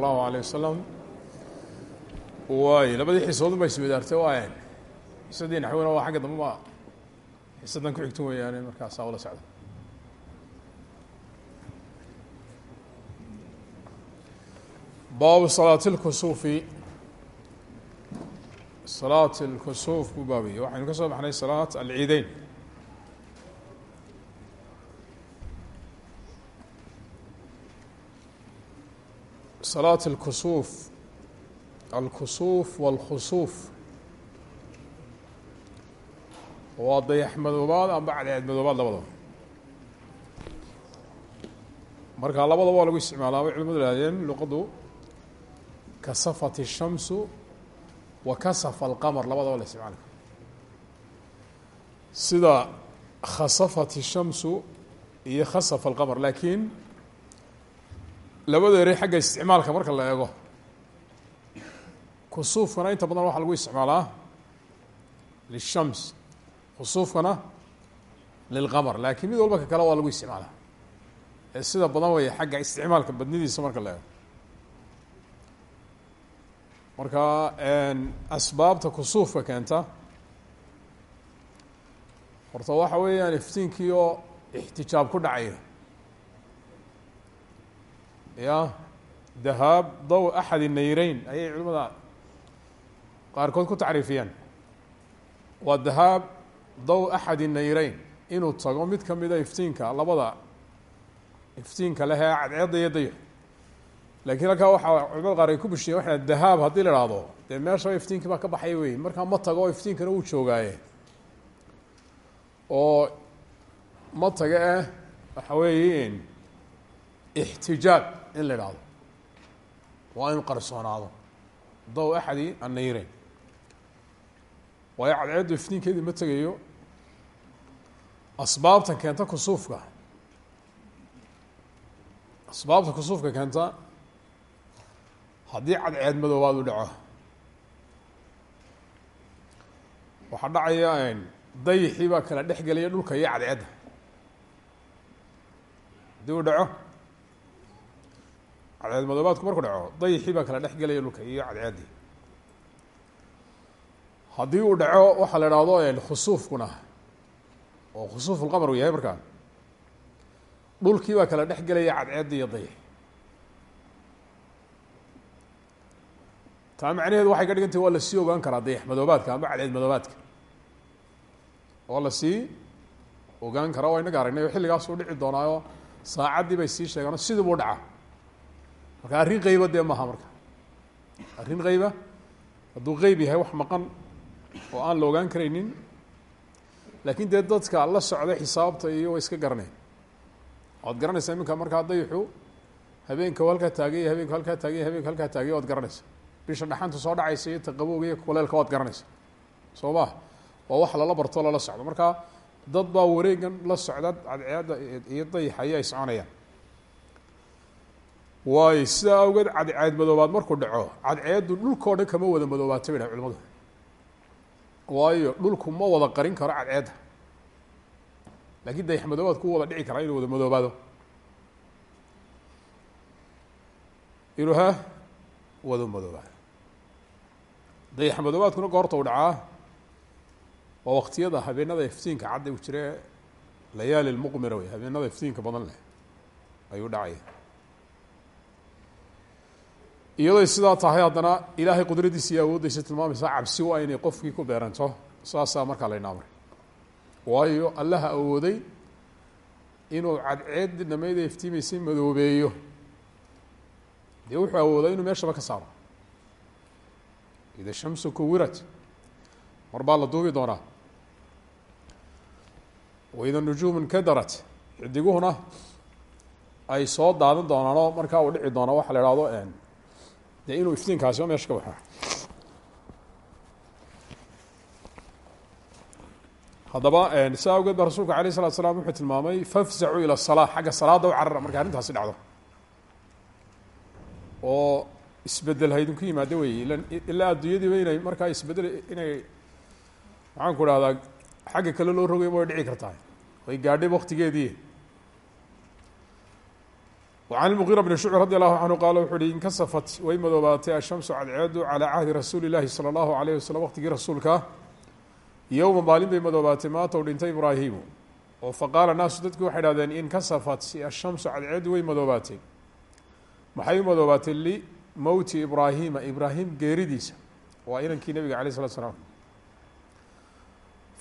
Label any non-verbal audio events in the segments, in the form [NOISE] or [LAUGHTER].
allahu alay wasalam waay labadii xiisoodun ba iswadaartay waayan xiisadii naxwina waa xagga dambe ma xiisadan ku xigto weeyaane markaasaa ula socda. Baabu salaati اlkusuufi salaat اlkusuuf buu baabiyey waxaynu ka soo baxnay salaat alciideyn salaat اlkusuuf alkusuuf wاlkhusuuf waa dayax madoobaad amba cadceed madoobaad labadaba marka labadaba waa lagu isticmaalaa bay culimadu ihahdeen luqadu kasafat الshamsu wa kasafa alqamar labadaba la isticmaali karo sida khasafat الshamsu iyo khasafa alqamar laakiin labada ere xagga isticmaalka marka la eego. Kusuufkana inta badan waxaa lagu isticmaalaa lishams. Khusuufkana lilqamar. Laakiin mid walba ka kale waa lagu isticmaalaa. Ee sida badan weeye xagga isticmaalka badnidiisa marka la eego. Marka asbaabta kusuufka keenta horta waxa weeyaan iftiinkii oo ixtijaab ku dhacaya ya dahaab daw axadi nayreyn ayay culimada qaarkood ku tacriifiyaan. Waa dahaab daw axadi nayreyn inuu tago mid kamida iftiinka labada iftiinka leh ee cadceedda iyo dayax laakiin halkaa waxaa culimada qaar ay ku bushiyen waxa dahaab haddii la ihahdo dee meeshaba iftiinkii baa ka baxaya wey markaa ma tago oo iftiinkana uu joogaaye. Oo ma taga eh waxa weeye ixtijaab in la idhaahdo waa inu qarsoonaado daw axadi annayreyn waayo cadceeddu iftiinkeedii ma tegayo. Asbaabta keenta kusuufka. Asbaabta kusuufka keenta haddii cadceed madoobaad u dhaco. Waxaa dhacaya dayixii baa kala dhex gelaya dhulka iyo cadceedda. Haddii uu dhaco cadceed madoobaadku markuu dhaco? Dayixii baa kala dhex gelaya dhulka iyo cadceeddii haddii uu dhaco waxaa la idhaahdo khusuufkuna oo khusuuf ulqamar uu yahay markaa dhulkii baa kala dhex gelaya cadceedda iyo dayix taa macnaheedu waxay ka dhigan tahi waa la sii ogaan karaa dayax madoobaadka amba cadceed madoobaadka waa la sii ogaan karaa waa inaga aragnay oo xilligaasuu dhici doonaayo saacaddii bay sii sheegaan oo sidii buu dhaca marka arrin qeyba dee maaha marka. Arrin qeyba hadduu qeyb yahay wax maqan oo aan la ogaan karaynin laakiin dee dadka la socda xisaabta iyo iska garaneen. Waad garanaysaa iminka markaa dayixu habeenka halkaa taagay habeenku halkaa taagay habeenku halkaa taagay waad garanaysa bisha dhaxanta soo dhacaysa iyo taqabowga iyo kuleelka waad garanaysa soo ma waa wax lala barto lala socdo. Marka dad baa wareegan la socda cadceedda iyo dayax aya ay soconayaan waayo sidaa awgeed cadceed madoobaad markuu dhaco cadceeddu dhulkao dhan kama wada madoobaatay bay dhahay waayo dhulku ma wada qarin karo cadceedda. Laakiin dayax madoobaadku u wada dhici karaa inuu wada madoobaado. Inuu ha wada madoobaado. Dayax madoobaadkuna goorta u dhacaa waa waqtiyada habeenada iftiinka cadda u jire layaali lmuqmira wey habeenada iftiinka badan leh ayuu dhacaya iyadoy sidaa tahay haddana ilaahay qudradiisa iyo awooddiisa tilmaamaysaa cabsi waa inay qofkii ku beeranto. Saasaa markaa layna amray waayo allaha awooday inuu cadceed dhamayda iftiimaysay madoobeeyo. Dee wuxuu awooday inuu meeshaba ka saaro. Ida shamsu kuwirat. Mar baa la duubi doonaa. Waida nujuumu nkadarat xidiguhuna ay soo daadan doonaanoo markaa uu dhici doona waxa la ihahdo dee inuu iftiinkaasi meesha ka baxo haddaba saa awgeed ba rasuulku alayh الsalatu slam wuxuu tilmaamay fafzacuu ilى الsalaa xagga salaada u carara markay arrintaasi dhacdo oo isbedel haydinku yimaado wey ilaa adduunyadiiba inay markaa isbedel inay maxaan ku dhahdaa xagga kale loo rogayba way dhici kartaa way gaadhay waktigeedii وعن المغيرة بن شhucب رضي الله عنه qال wuxuu uhi inkasفت way madoobaatay الشhamس cadceedu عalى cahdi rasuuli الlahi slى الlaهu عalيه waslم wqtigii rasuulka yowma maalin bay madoobaatay maanta u dhintay ibraahimu oo faqaala naasu dadki waxay hahdeen inkasafat الshamsu cadceedu way madoobaatay maxay u madoobaatay limowti ibraahima ibraahim geeridiisa waa inankii nebiga alيه الsلatu sلاam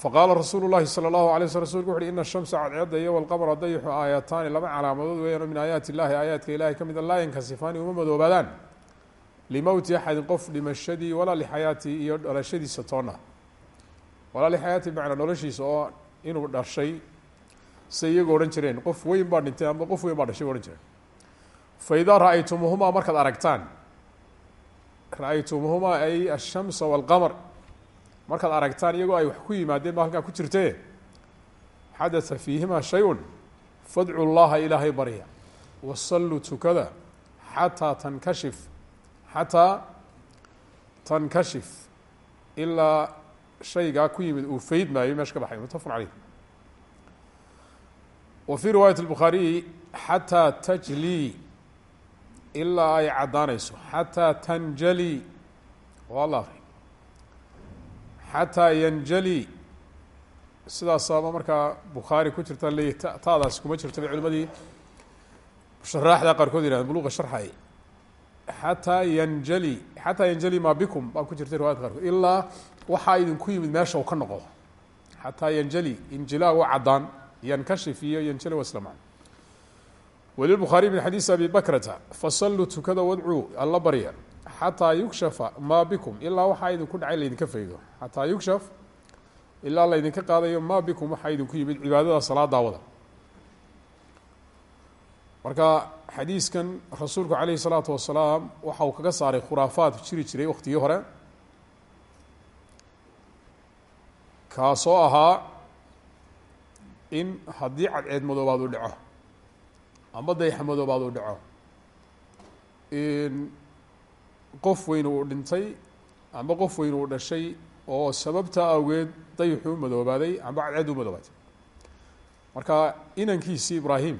faqaala rasuulu llahi salى اllahu alay sl rsulku wuxu uhi ina shamsa cadceedda iyo walqamra dayixu aayataani laba calaamadood weeyaan oo min aayaati illahi aayaadka ilahay ka mida laa yankasifaani uma madoobaadaan. Limowti axadin qof dhimashadii walaa lixayaatii iyo dhalashadiisa toona. Walaa lixayaati bimacnaa noloshiisa oo inuu dhashay say iyagu odhan jireen qof weyn baa dhintay ama qof weyn baa dhashay ba odhan jireen fa idaa ra'aytumuhumaa markaad aragtaan ra'aytumuhumaa ay ashamsa walqamr markaad aragtaan iyagoo ay wax ku yimaadeen ba halkaa ku jirtee? Xadata fiihima shay-un fadcu llaha ilaahay barya. Wasalluu tukada xataa tankashif xataa tankashif. Ilaa shaygaa ku yimid uu feyd maayo meesha ka baxay. Mutafaqun caleyh wa fii riwaayat الbukhaariyi xataa tajlii ilaa ay caddaanayso xataa tanjali. Waa xataa yanjali. Sidaasaaba markaa bukhaari ku jirta leeyahy taadaasi kuma jirta bay culimadii sharaaxda qaarkood yihahden buluqa sharxay. Xataa yanjali xataa yanjali maa bikum baa ku jirta riwayadka qaarkood. Ilaa waxaa idinku yimid meesha u ka noqdo xataa yanjali injilaa waa caddaan yankashif iyo yanjali waa isla macno walilbukhaariy min xadiisi abi bakrata fasalluu tukada wadcuu alla barya xataa yukshafa maa bikum ilaa waxaa idinku dhacay laydinka faydo. Xataa yukshaf ilaa laydinka qaadayo maa bikum waxaa idinku yimid cibaadada salaada wada marka xadiiskan rasuulku calayhi salaatu wasalaam waxa uu kaga saaray khuraafaad jiri jiray waktigii hore. Kaasoo ahaa in haddii cadceed madoobaad uu dhaco ama dayaxa madoobaad uu dhaco qof weyn uu dhintay amba qof weyn uu dhashay oo sababta awgeed dayixuu madoobaaday amba cadceed u madoobaatay. Marka inankiisii ibraahim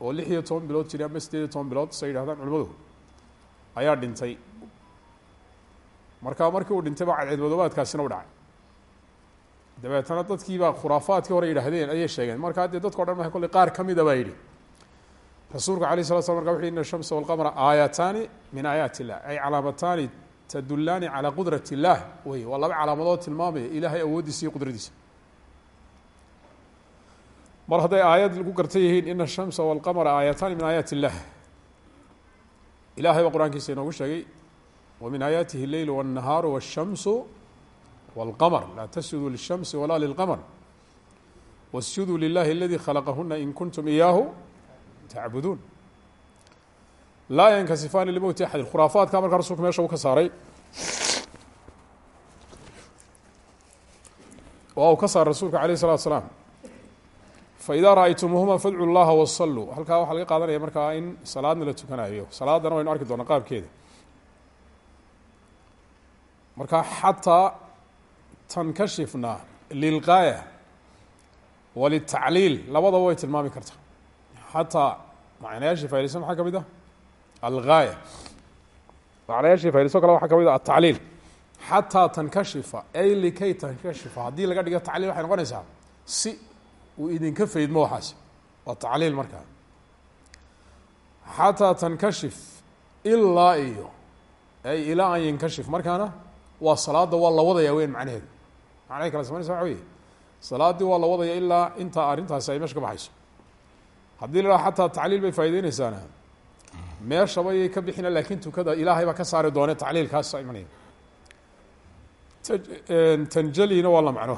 oo lix iyo toban bilood jiray amba sideed iyo toban bilood say yidhahdaan culimadu ayaa dhintay. Marka markii uu dhintay baa cadceed madoobaadkaasina u dhacay. Dabeetana dadkiibaa khuraafaadkii hore yidhaahdeen ayay sheegeen. Markaa dee dadka o dhan ma kolley qaar kamida baa yidhi rasuulku alay slat sla marka wuxu ina الshamsa wاlqamra aayataani min aayaat illah ay calaamataani tadulaani calى qudrat اllah wey waa laba calaamadood tilmaamaya ilaahay awooddiisa iyo qudradiisa mar hadday aayad lagu garta yihiin ina الshamsa wاlqamra aayataani min aayaat اllah ilahay baa qur-aankiisa inoogu sheegay wa min aayaatihi اleyl wالnahaaru wالshamsu wاlqamr laa tasjuduu lلshamsi walaa lilqamr wasjuduu lilahi aladi khalaqahuna in kuntum iyaahu tacbuduun laa yankasifaani limowti axadin khuraafaadka markaa rasulku meesha uu ka saaray waa uu ka saaray rasuulka alayh الsalatu salaam faidaa ra'aytumuhuma fadcu llaha wasaluu halkaa waxaa laga qaadanaya markaa in salaadna la tukanayo salaadana waynu arki doonaa qaabkeeda marka xataa tankashifna lilgaaya walitacliil labadaba way tilmaami kartaa xataa macnayaashii faydayso maxaa ka mid ah algaaya macnayaashii faydayso kale waxaa ka mid ah atacliil xataa tankashifa ay likay tankashifa haddii laga dhigo tacliil waxay noqonaysaa si uu idinka faydmo waxaas waa tacliil markaa xataa tankashif ilaa iyo ay ilaa an yankashif markaana waa salaada waa la wadaya weyn macnaheedu macnahay kala samaynaysa waxa weye salaaddii waa la wadaya ilaa intaa arrintaasi ay meesha ka baxayso haddii la haha xataa tacliil bay faa'ideyneysaana meeshaba yay ka bixina laakin tukada ilaahay baa ka saari doone tacliilkaas imanaya eh, tanjalina waa la macno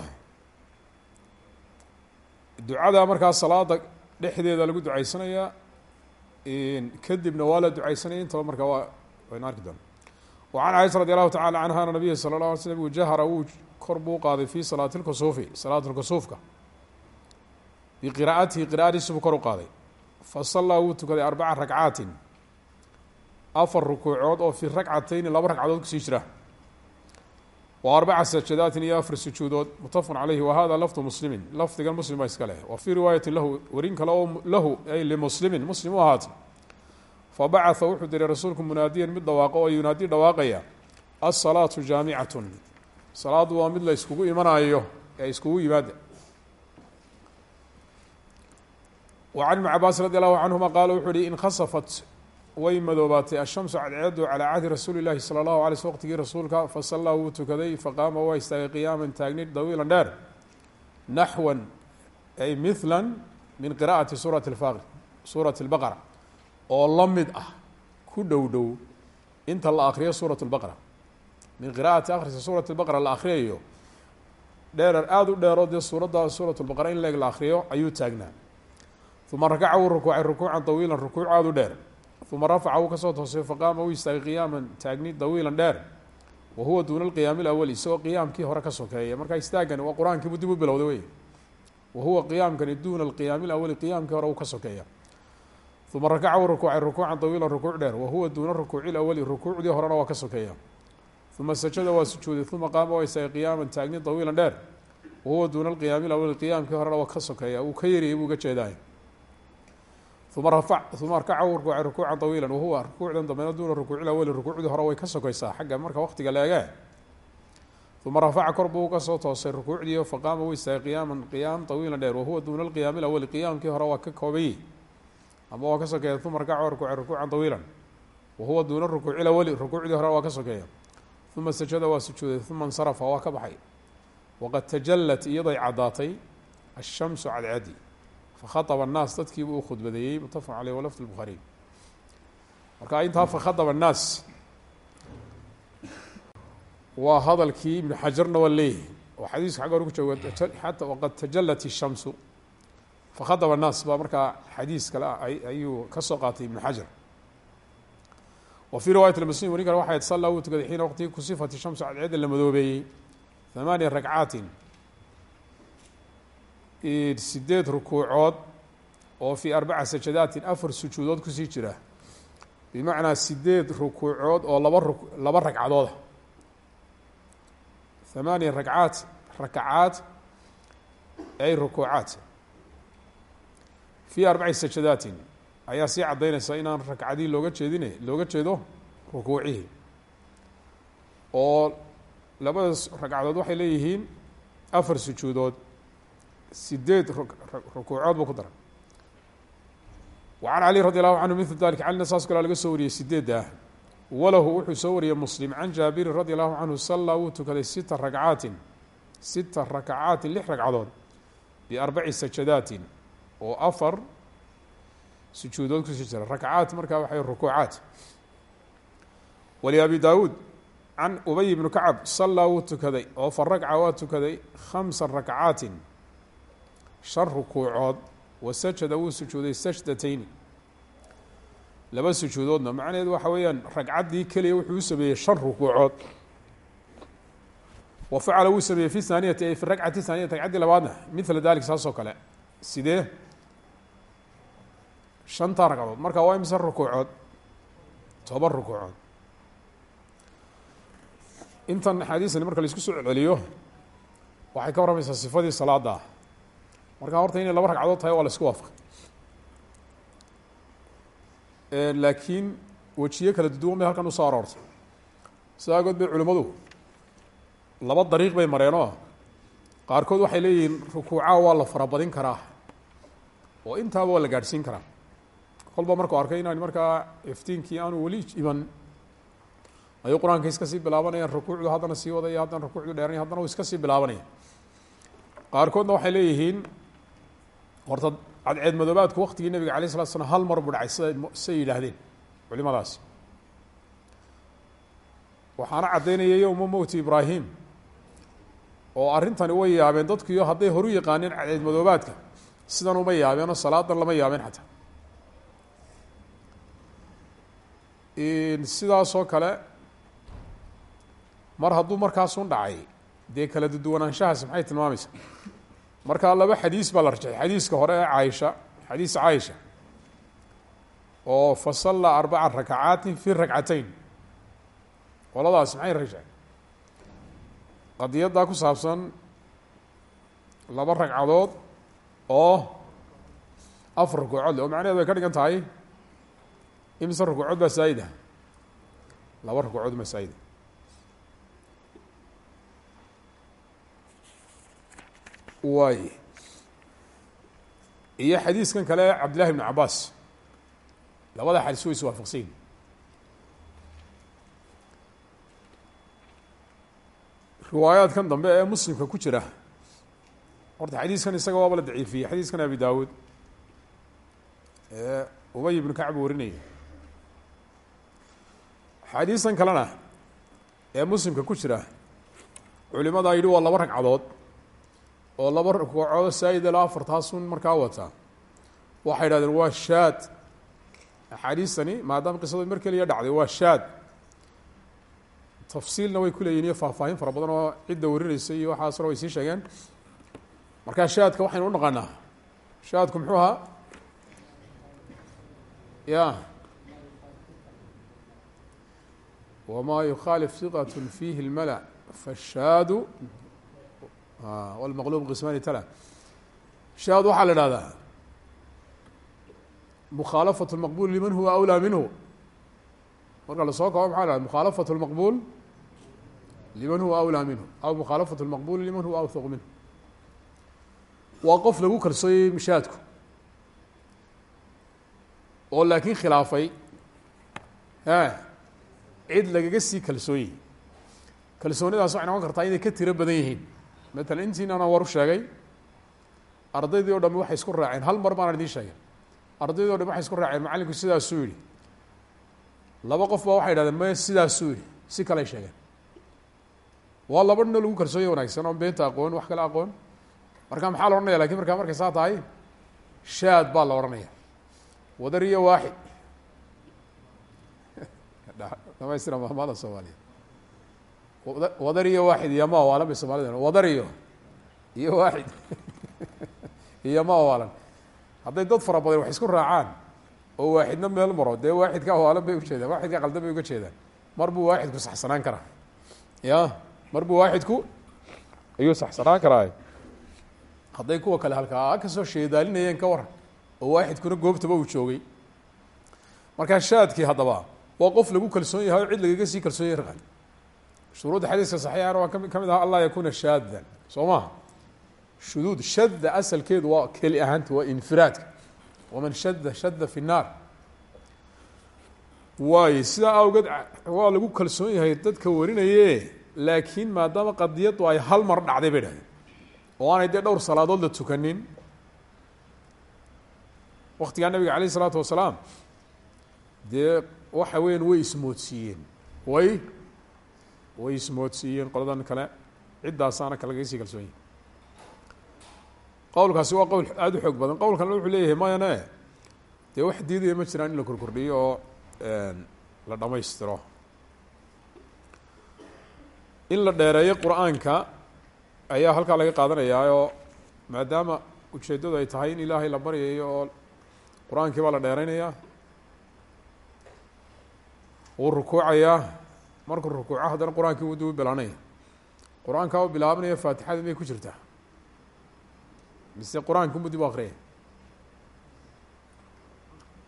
ducada markaa salaada dhexdeeda lagu ducaysanayaa kadibna waa la ducaysanaya intaba markaa waa waynu arki doona wacan caaisha radi allahu tacala canha ana nabiya sala la alay slm jahara wuu kor buu qaaday fi salaati lkusuufi salaat biqira'atihi qira'adiisu buu kor u qaaday. Fasallaa wuu tukaday arbaca ragcaati afar rukuucood oo fi ragcatayni laba ragcadood ku sii jira. Wa arbaca sajadaatin iyo afar sujuudood mutafaqun caleyhi wa hada lafdu muslimin. Lafdigan muslim baa iska leh. Wa fii riwaayati lahu warin kale oo lahu ay limuslimin muslim u ahaatay. Fabacatha wuxuu diray rasuulku munaadiyan mid dhawaaqo oo yunaadi dhawaaqaya asalaatu jaamicatun salaaddu waa mid la iskugu imanayo ee iskugu yimaada can ibni cabaas radi allahu canhuma qaala wuxuu uhi inkhasafat way madoobaatay ashamsu cadceedu calaa cahdi rasuuli llahi sala allahu alay sl wqtigii rasuulka fasallaa wuu tukaday faqaama waa istaagay qiyaaman taagnid dawiilan dheer naxwan ay mithla min qira'ati suurati lfaqr suurati lbaqara oo la mid ah ku dhow dhow inta la akriyo suurat lbaqra min qira'ati akhrisa suurat lbaqra la akriyayo dheerar aada u dheero dee suuradda suurat lbaqara in leeg la akriyo ayuu taagnaa uma rakaca wuu rukuucay rukuucan dawiilan rukuuc aada u dheer. Uma rafaca wuu ka soo toosay faqaama wuu istaagay qiyaaman taagni dawiilan dheer. Wa huwa duuna alqiyaami alawali isagoo qiyaamkii hore ka sokeeya markaa istaagani waa qur'aankiibu dib u bilowday wey wa huwa qiyaamkani duuna alqiyaami alawali qiyaamkii hore uu ka sokeeya uma rakaca wuu rukuucay rukuucan dawiilan rukuuc dheer. Wa huwa duuna rukuuci lawali rukuucdii horena waa ka sokeeya uma sajada waa sujuuday uma qaama waa istaagay qiyaaman taagni dawiilan dheer. Wa huwa duuna alqiyaami alawali qiyaamkii horena waa ka sokeeya uu ka yariyay buu uga jeedaay uma uma arkaca wuu rukuucay rukuucan dawiilan wahuwa rukuucdan dambena duuna rukuuci lawali rukuucdii hore way ka sokeysaa xagga marka waqtiga leege uma rafaca kor buu ka soo toosay rukuucdii faqaama wuu istaagay qiyaaman qiyaam dawiilan dheer. Wahuwa duuna alqiyaami alawali qiyaamkii hore waa ka koobayey ama waa ka sokeeya uma arkaca waa rukuucay rukuucan dawiilan. Wahuwa duuna rukuuci lawali rukuucdii hore waa ka sokeeya. Uma sajada waa sujuuday uma insarafa waa ka baxay. Waqad tajallat iyaday caddaatay ashamsu cadcadi fakhaطba الnaas dadkiibu u khudbadeeyey mutafaq aleyh walafd الbukhaariy marka intaa fakhaطba الnaas waa hadalkii ibn xajarna waa leeyahay oo xadiiska xagga hore ku jooga ata waqad tajalat الshamsu fakhaطba الnaas baa markaa xadiis kale ayuu ka soo qaatay ibn xajar wa fii riwayat muslim weli kale waxay salla wuu tukaday xiina waqtigii kusifat الshamsu cadceedda la madoobeeyey ثamaaniya ragcaatin sideed rukuucood oo fii arbaca sajadaatin afar sujuudood ku sii jira. Bimacnaa sideed rukuucood oo laba ru laba ragcadooda thamaaniya ragcaat rakacaad ay rukuucaat fii arbaci sajadaatin ayaa sii caddaynaysa inaan ragcadii looga jeedine looga jeedo rukuucihii. Oo labadaas ragcadood waxay leeyihiin afar sujuudood sideed rukuucood buu ku daray. Wa can cali radi allahu canhu mil dalik calina saas kalaa laga soo wariyey sideedda. Ah walahu wuxuu soo wariyey muslim. Can jaabirin radi allahu canhu sallaa wuu tukaday sita rakcaatin sita rakacaatin lix ragcadood biarbaci sajadaatin oo afar sujuudood ku sii jira rakcaat markaa waxay rukuucaat. Waliabi daawuud can ubay bnu kacab sallaa wuu tukaday oo fa ragca waa tukaday khamsa rakcaatin shan rukuucood wa sajada wuu sujuuday sajdatayni laba sujuudoodna macnaheedu waxa weeyaan ragcaddii keliya wuxuu u sameeyey shan rukuucood wa facala wuu sameeyey fi thaaniyati ay fi ragcati thaaniyati ragcaddii labaadna mila dalik saas oo kale sidee shantaa ragcadood marka waa imise rukuucood toban rukuucood intan axaadiisani marka la isku soo celceliyo waxay ka warramaysaa sifadii salaada ah marka horta inay laba ragcadood tahay waa la isku waafaqay. Laakiin wejiyo kala duduwan bay halkan u soo aroortay. Sida agood bay culimmadu laba dariiq bay mareenoo qaarkood waxay leeyihiin rukuucaha waa la farabadin karaa oo intaaba waa la gaadhsiin karaa. Kolba markuu arkay inaan markaa iftiinkii aanu weli iman ayuu qur'aanka iska sii bilaabanayaan rukuucdu haddana sii wadaya haddana rukuucdu dheeranaya haddana uu iska sii bilaabanaya qaarkoodna waxay leeyihiin horta cadceed madoobaadku waktigii nabiga alay slat slam hal mar buu dhacay sida siday yidhaahdeen culimadaasi waxaana caddaynaya yowma mowti ibraahim oo arrintani way yaabeen dadkiiyo hadday horu yaqaaneen cadceed madoobaadka sidan uma yaabeenoo salaadan lama yaabeen xataa. Sidaasoo kale mar hadduu markaasun dhacay dee kala duduwanaanshahaasi maxay tilmaamaysaa markaa laba xadiis baa la rajay. Xadiiska hore ee caaisha xadiis caaisha oo fasalla arbaca rakacaatin fi rakcatayn. Qoladaas maxay rajaceen qadiyaddaa ku saabsan laba ragcadood oo afar rukuucood le oo macnaheedu ay ka dhigan tahay imise rukuucood baa saayida laba rukuucood baa saayida waay. Iyo xadiiskan kale cabdillahi ibn cabaas labada xadiis way is waafaqsan yihiin riwaayaadkan dambe ee muslimka ku jira. Horta xadiiskan isaga waaba la daciifiyey. Xadiiskan abi daawuud. Ee ubay ibnu kacb warinaya xadiistan kalena ee muslimka ku jira culimadaa yidhi waa laba ragcadood oo laba rukuucood saayida la afartaasun markaa wata. Waxay idhahdeen waa shaad. Axaadiistani maadaama qisadu mar keliya dhacday waa shaad. Tafsiilna way ku leeyihiin iyo faahfaahin fara badan oo cidda warinaysa iyo waxaasna way sii sheegeen. Markaa shaadka waxaynu u naqaanaa. Shaadku muxuu ya. Wma yukhaalif hiqat fiihi اlmala fashaadu Ah, wlmaqlub qismani tala. Shaad waxaa la ihahdaa mukhaalafat lmaqbul liman huwa awlaa minhu. Marka la soo kabo maxa la hahda mukhaalafat lmaqbul liman huwa awlaa minhu aw mukhaalafat lmaqbul liman huwa awthaq minhu. Waa qof lagu kalsooyey mishaadku oo laakiin khilaafay e cid lagaga sii kalsooyey kalsoonidaas waxay noqon kartaa inay ka tiro badan yihiin matalan intiinana war u sheegay ardaydii o dhami waxay isku raaceen. Hal mar baanaan idiin sheegay. Ardaydii o dhami waxay isku raaceen. Macallinku sidaasuu yihi laba qof baa waxay idhahdeen maya sidaasuu yihi si kaley sheegeen. Waa laba dhino lagu kalsoonya wanaagsan oon beenta aqoon wax kale aqoon. Marka maxaa la odhanaya laakiin markaa markay saa tahay shaad baa la odhanaya wadar iyo waaxid [LAUGHS] dhamaystira mahmada soomaaliya wadar iyo waaxid iyo ma waalan bay soomaalida wadar iyo iyo waaxid. [LAUGHS] Iyo ma waalan. Hadday dad fara badan wax isku raacaan oo waaxidna meel maro dee waaxidka waalan bay ujeedaan waaxidka qaldan bay uga jeedaan. Mar buu waaxidku saxsanaan karaa. Ya mar buu waaxidku ayuu saxsanaan karaa. Hadday kuwa kale halkaa ka soo sheedaalinayeen ka waran oo waaxidkuna goobtaba uu joogay. Markaa shaadkii haddaba waa qof lagu kalsoon yahay o cid lagaga sii kalsoon yahy raqan shuruudda xadiiska saxiixana waa kami ka mid aha anlaa yakuuna shaadan soo maha shuduud shadda asalkeedu waa keli ahaanta waa infiraadka. Waman shadda shadda fi nnaar waayo sidaa awgeed waa lagu kalsoon yahay dadka warinaye laakiin maadaama qadiyaddu ay hal mar dhacday bay dhahdeen oo aanay dee dhowr salaadood la tukanin. Waktigaa nabiga alayh isalaatu wasalaam dee waxa weyan way ismoodsiiyeen way way ismoodsiiyeen qoladan kale ciddaasaana kalagaga sii kalsoon yahi qowlkaasi waa qowl aada u xoog badan. Qowlkanna wuxuu leeyahay mayane dee wax diidaya ma jiraan in la korkordhiyo oo la dhamaystiro in la dheereeyo qur'aanka ayaa halkaa laga qaadanayaa oo maadaama ujeeddadu ay tahay in ilaahay la baryayo oo qur'aankii baa la dheereynayaa wuu rukuucayaa markuu rukuuco haddana qur'aankii wuu dib u bilaanaya. Qur'aankaa u bilaabanaya faatixada miyay ku jirtaa mise qur'aanki unbu dib u akriyay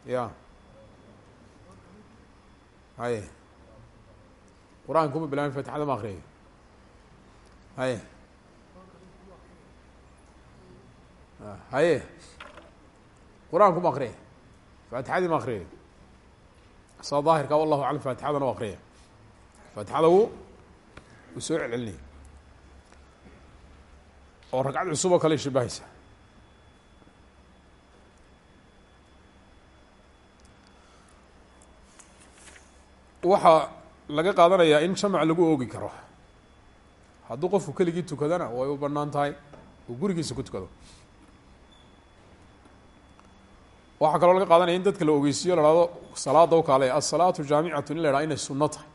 ya haye. Qur'aanka uma bilaabay faatixada ma akriyayo haye. Haye. Qur'aanku ma akriyay faatixadii ma akriyay saa daahirka wallahu aclam faatixadana u akriyay faatixada uu soo celcelinaya oo ragcad cusub oo kale shibahaysa. Waxaa laga qaadanayaa in jamac lagu oogi karo. Hadduu qofku keligii tukadana way u bannaan tahay uu gurigiisa ku tukado. Waxaa kaloo laga qaadanaya in dadka la ogeysiiyo la hahdo salaada u kaale asalaatu jaamicatu in la haha inay sunno tahay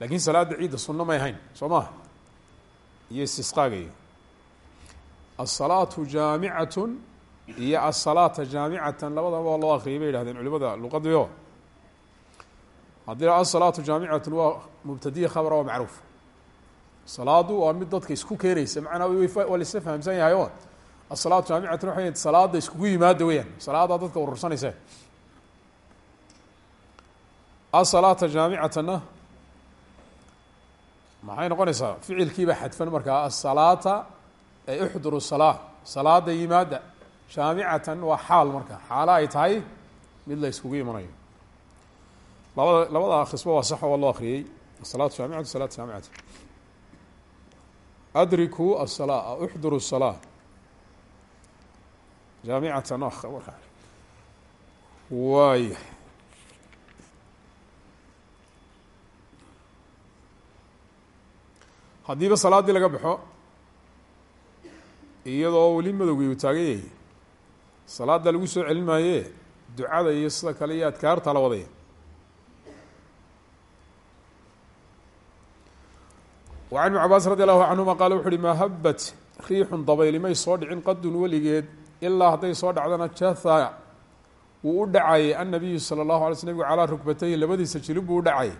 laakiin salaada ciidda sunno may ahayn soo maha iyo istisqaaga iyo asalaatu jaamicatun iyo asalaata jaamicatan labadaba waa loo akriyay bay yihahdeen culimada luqadiio haddii asalaatu jaamicatun waa mubtadiya khabara waa macruuf. Salaadu waa mid dadka isku keenaysa macnaa waa laisla fahamsan yahay o asalaatu jaamicatun waxay salaada iskugu yimaada weyaan salaadaa dadka urursanayse asalaata jaamicatana maxay noqonaysaa? Ficilkiiba xadfan markaa asalaata ay uxduru salaa salaada yimaada jaamicatan waa xaal marka. Xaalo ay tahay mid la iskugu imanayo. Labada labada akrisba waa sax waa loo akriyey asalaatu jaamicatu salaatu jaamicatu adrikuu asalaa uxduru salaa jaamicatan waaya haddiiba salaaddii laga baxo iyadoo weli madowgii uu taagan yahay salaada lagu soo celin maaye ducada iyo sida kale iyo adkaarta la wadaya. Wa can ibn cabaas radi allahu canhuma qaala wuxu uhi maa habat riixun dabayli may soo dhicin qadun weligeed ilaa hadday soo dhacdana jatha wuu u dhacayay annabiyu sala allahu alay sl nebigu calaa rukbatayhi labadiisa jilib buu u dhacayay.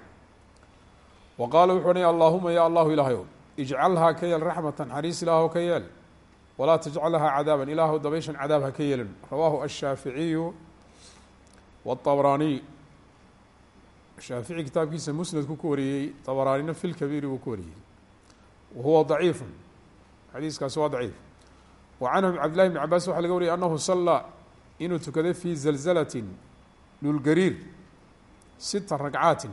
Wa qaala wuxuu odhanaya allahuma ya allahu ilaahayow ijcalhaa ka yeel raxmatan xariis ilaahw ka yeel walaa tajcalhaa cadaaban ilaahw dabayshan cadaab ha ka yeelin rawaahu ashaaficiyu wاطabraaniy shaafici kitaabkiisa musnadku ku wariyey طabaraanina fi lkabiiri buu ku wariyey wa huwa ضaciifu xadiiskaasi waa daciif wa canhu cabdillahi bn cabaas waxaa laga wariyay anahu sallaa inuu tukaday fi zalzalatin dhulgariir sita ragcaatin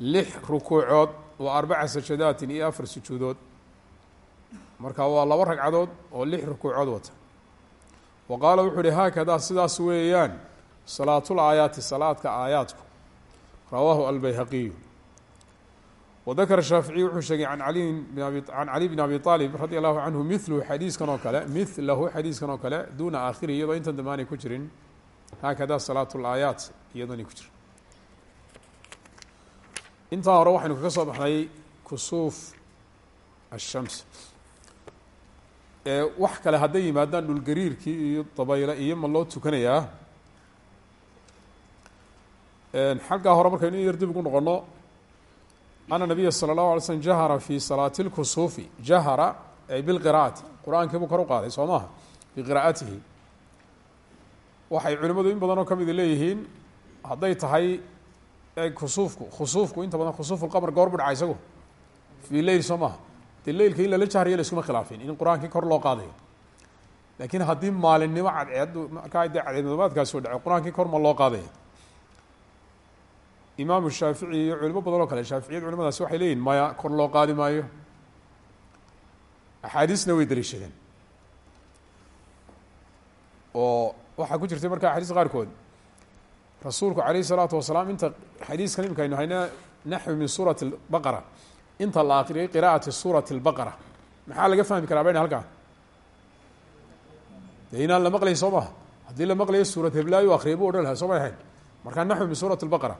lix rukuucood wa arbaca sajadaatin iyo afar sujuudood. Marka waa laba ragcadood oo lix rukuucood wata. Wa qaala wuxuu uhi haakadaa sidaas weeyaan salaatul aayaati salaadka aayaadku. Rawaahu albayhaqiyu wadakara shaaficiy wuxuu sheegay an aliyin bin abi can cali bn abi aalib radi allahu canhu milahu xadiiskan oo kale milahu xadiiskan oo kale duuna aakhiri iyadoo intan dambe aanay ku jirin. Haakadaa salaat laayaat iyadoonay ku jirin intaa hore waxaynu kaga soo baxnay kusuuf ashams wax kale hadday yimaadaan dhulgariirkii iyo dabayle iyo ma loo tukanayaa xaggaa hore markaynu in yar dib ugu noqono ana nabiya salى اllahu alay slm jahara fi salaati اlkusuufi jahara ay bilqira'ati qur-aankii buu kor u qaaday soo maha biqira'atihi waxay culimadu in badan oo ka mida leeyihiin hadday tahay kusuufku khusuufku inta badan khusuuf lqamr goor bu dhaca isagu. Fii leyl soo maha dee leylka in lala jahriyo la iskuma khilaafin. In qur'aankii kor loo qaadayo. Laakiin haddii maalinimo cadceed markaa dee cadceedmadoobaadkaasi u dhaco qur'aankii kor ma loo qaadaya imaamu shaafici iyo culimo badan oo kale shaaficiyad culimadaasi waxay leeyihiin maya kor loo qaadi maayo. Axaadiisna way daliishadeen. Oo waxaa ku jirtay marka axaadiis qaarkood rasuulku calayh isalaatu wasalaam inta xadiiskan imika aynu hayna naxwi min suurati lbaqara inta la akriyay qira'ati suurati lbaqara maxaa laga fahmi karaa bayna halkaa dee la maqlayn soo maha haddii la maqlayo suurat heblaayo akriyay bu odhan laha soo may ahayn. Naxwi min suurati lbaqara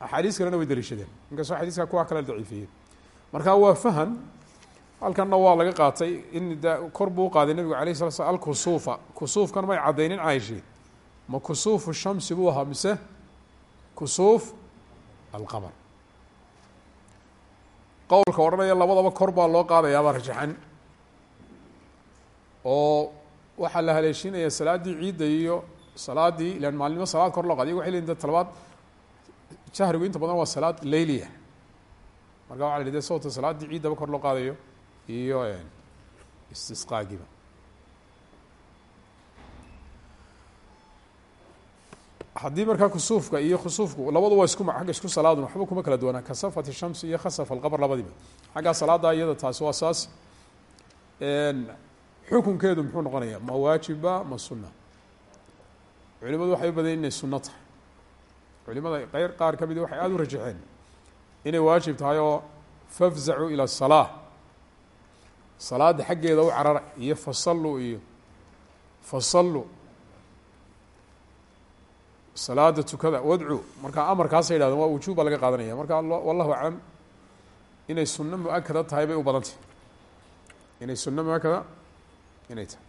axaadiis kalena way daliishadeen. Inkastoo xadiiska kuwa kale daciifiyey. Marka waa fahan. Halkanna waa laga qaatay in kor buu uqaaday nabigu alayh sala slam alkusuufa. Kusuufkan may caddaynin caayishi ma kusuufu shamsi buu ahaa mise? Kusuuf alqamar. Qowlka odhanaya labadaba kor baa loo qaadayaabaa rajaxan. Oo waxaa la haleeshinaya salaaddii ciidda iyo salaaddii ilan maalnimo salaad kor loo qaday iyago waxay de talabaad jahrigu inta badan waa salaad leyliya marka waxa la de sawta salaaddii ciiddaba kor loo qaadayo iyo istisqaagiba haddii markaa kusuufka iyo khusuufku labadu waa isku agga isku salaadun waxba kuma kala duwanaa kasafat shamsi iyo khasaf alqamar labadiba xaggaa salaada iyada taasi waa saas. Xukunkeedu muxuu noqonaya ma waajiba ma sunna. Culimadu waxay u badayen inay sunno tahay. Culimada qeyr qaar ka midi waxay aada u rajaxeen inay waajib tahay oo fafzacuu ila salaa salaada xaggeeda u carara iyo fasallu iyo fasallu salaada tukada wadcu. Markaa amarkaasay yidhahdeen waa wujuub baa laga qaadanaya. Marka wallahu aclam inay sunno mu'akada tahay bay u badantay inay sunno mu'akada inay tahay.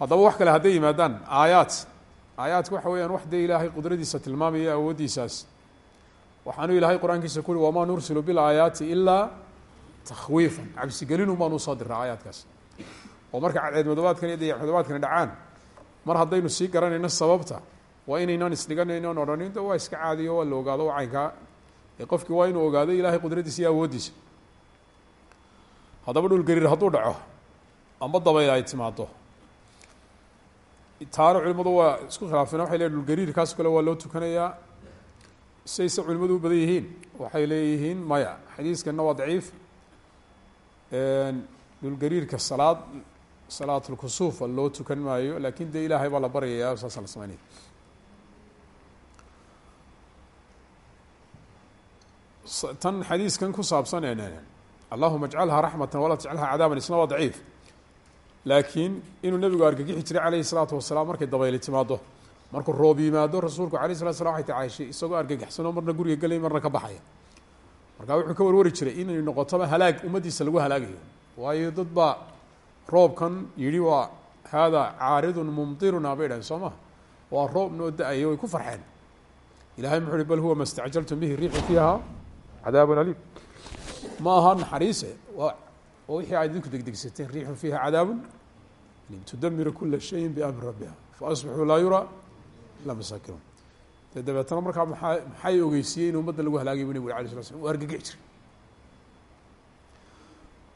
Haddaba wax kale hadday yimaadaan aayaad aayaadka waxa weeyaan wax dee ilaahay qudradiisa tilmaamaya awooddiisaas waxaanu ilaahay qur'aankiisa ku wamaa nursilu bilaayaati ilaa takhwiifan. Cabsigelinun baanu u soo diraa aayaadkaas oo marka cadceed iyo madoobaadkani dhacaan mar haddaynu sii garanayno sababta waa inaynaan isdhiganayn oon odhanin de waa iska caadiyo waa la ogaado waa caynkaa qofkii waa inuu ogaado ilaahay qudraddiisa iyo awooddiisa haddaba dhul gariir hadduu dhaco amba dabayl ay timaado taana culimadu waa isku khilaafeen waxay leeyihiin dhulgariirkaas kale waa loo tukanayaa sayse culimadu u badan yihiin waxay leeyihiin maya. Xadiiskanna waa daciif dhulgariirka salaad salaatulkusuufa loo tukan maayo laakin dee ilaahay baa la baryayaa saasa la sameynaya tan xadiiskan ku saabsan allahuma ajcalha raxmata walaa tajcalha cadaaban isna waa daciif. Laakiin inuu nebigu argagixi jiray calayhi salaatu wasalaam markay dabayli timaado markuu roob yimaado rasuulku alayh salatu slam waxay tacayshay isagoo argagaxsanoo marna guriga gelay marna ka baxaya. Markaa wuxuu ka warwari jiray inay noqotoba halaag ummaddiisa lagu halaagayo. Waayo dad roobkan yidhi waa haadaa caaridun mumtiruna bay dhahen soo ma waa way ku farxeen. Ilahay muxuu huwa ma bihi riixu fiiha cadaabun aliim ma aha naxariise. Oo wixii aad idinku degdegsateen riixun fiiha cadaabun. Aliim tudamiru kula shayin biamri rabbiha. Faasbixuu laa yuraa ila masaakinuun de dabeetana markaa maaa maxay ogeysiiyey in ummadda lagu halaagay bu nabig alay sla slam u argagixi jiray.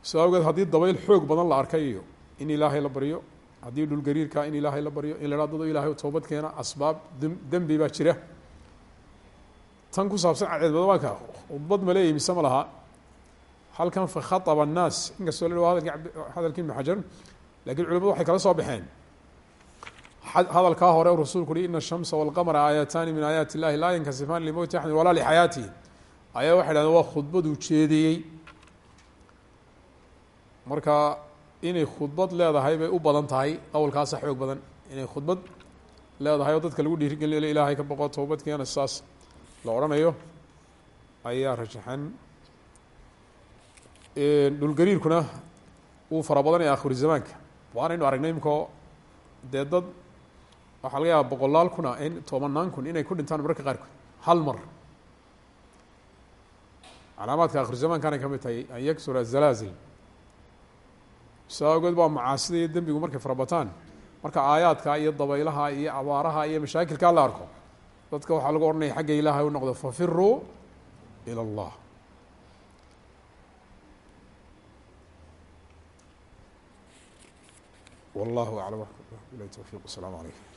Sida awgeed haddii dabayl xoog badan la arkay iyo in ilaahay la baryo haddii dhulgariirka in ilaahay la baryo in la hahdo ilahay toobad keena asbaab dembi baa jira tan ku saabsan cadceed madabaanka khudbad ma leeyahy mise ma laha halkan fakhaطba الnaas inkastoo la hadalki hadalki ibn xajar lakin culimadu waxay kala soo baxeen hadalkaa hore rasuulku uhi ina الshamsa wاlqamra aayataani min aayaati اllahi laa yankasifaan limowti axadi walaa lixayaatihi ayaa waxay dhahdeen waa khudbaduu jeediyey marka inay khudbad leedahay bay u badan tahay qowlkaasa xoog badan inay khudbad leedahay oo dadka lagu dhiirigelinayo ilaahay ka boqo toobadkeena saas la odhanayo ayaa rajaxan dhulgariirkuna wuu fara badanaya akhiru zamaanka. Waanaynu aragnay imikoo dee dad waxaa laga yaaba boqolaal kuna in tobanaan kun inay ku dhintaan mararka qaarkood. Hal mar. Calaamaadka akhiru zamaankaanay ka mid tahay an yaksura zalaazil sidaa ogeed baa macaasida iyo dembigu markay farabataan marka aayaadka iyo dabaylaha iyo abaaraha iyo mashaakilkaa la arko dadka waxaa lagu odhanaya xagga ilaahay u noqdo fafiruu ilى اllah wallahu aclam bilahi towfiq asalaamu calaykum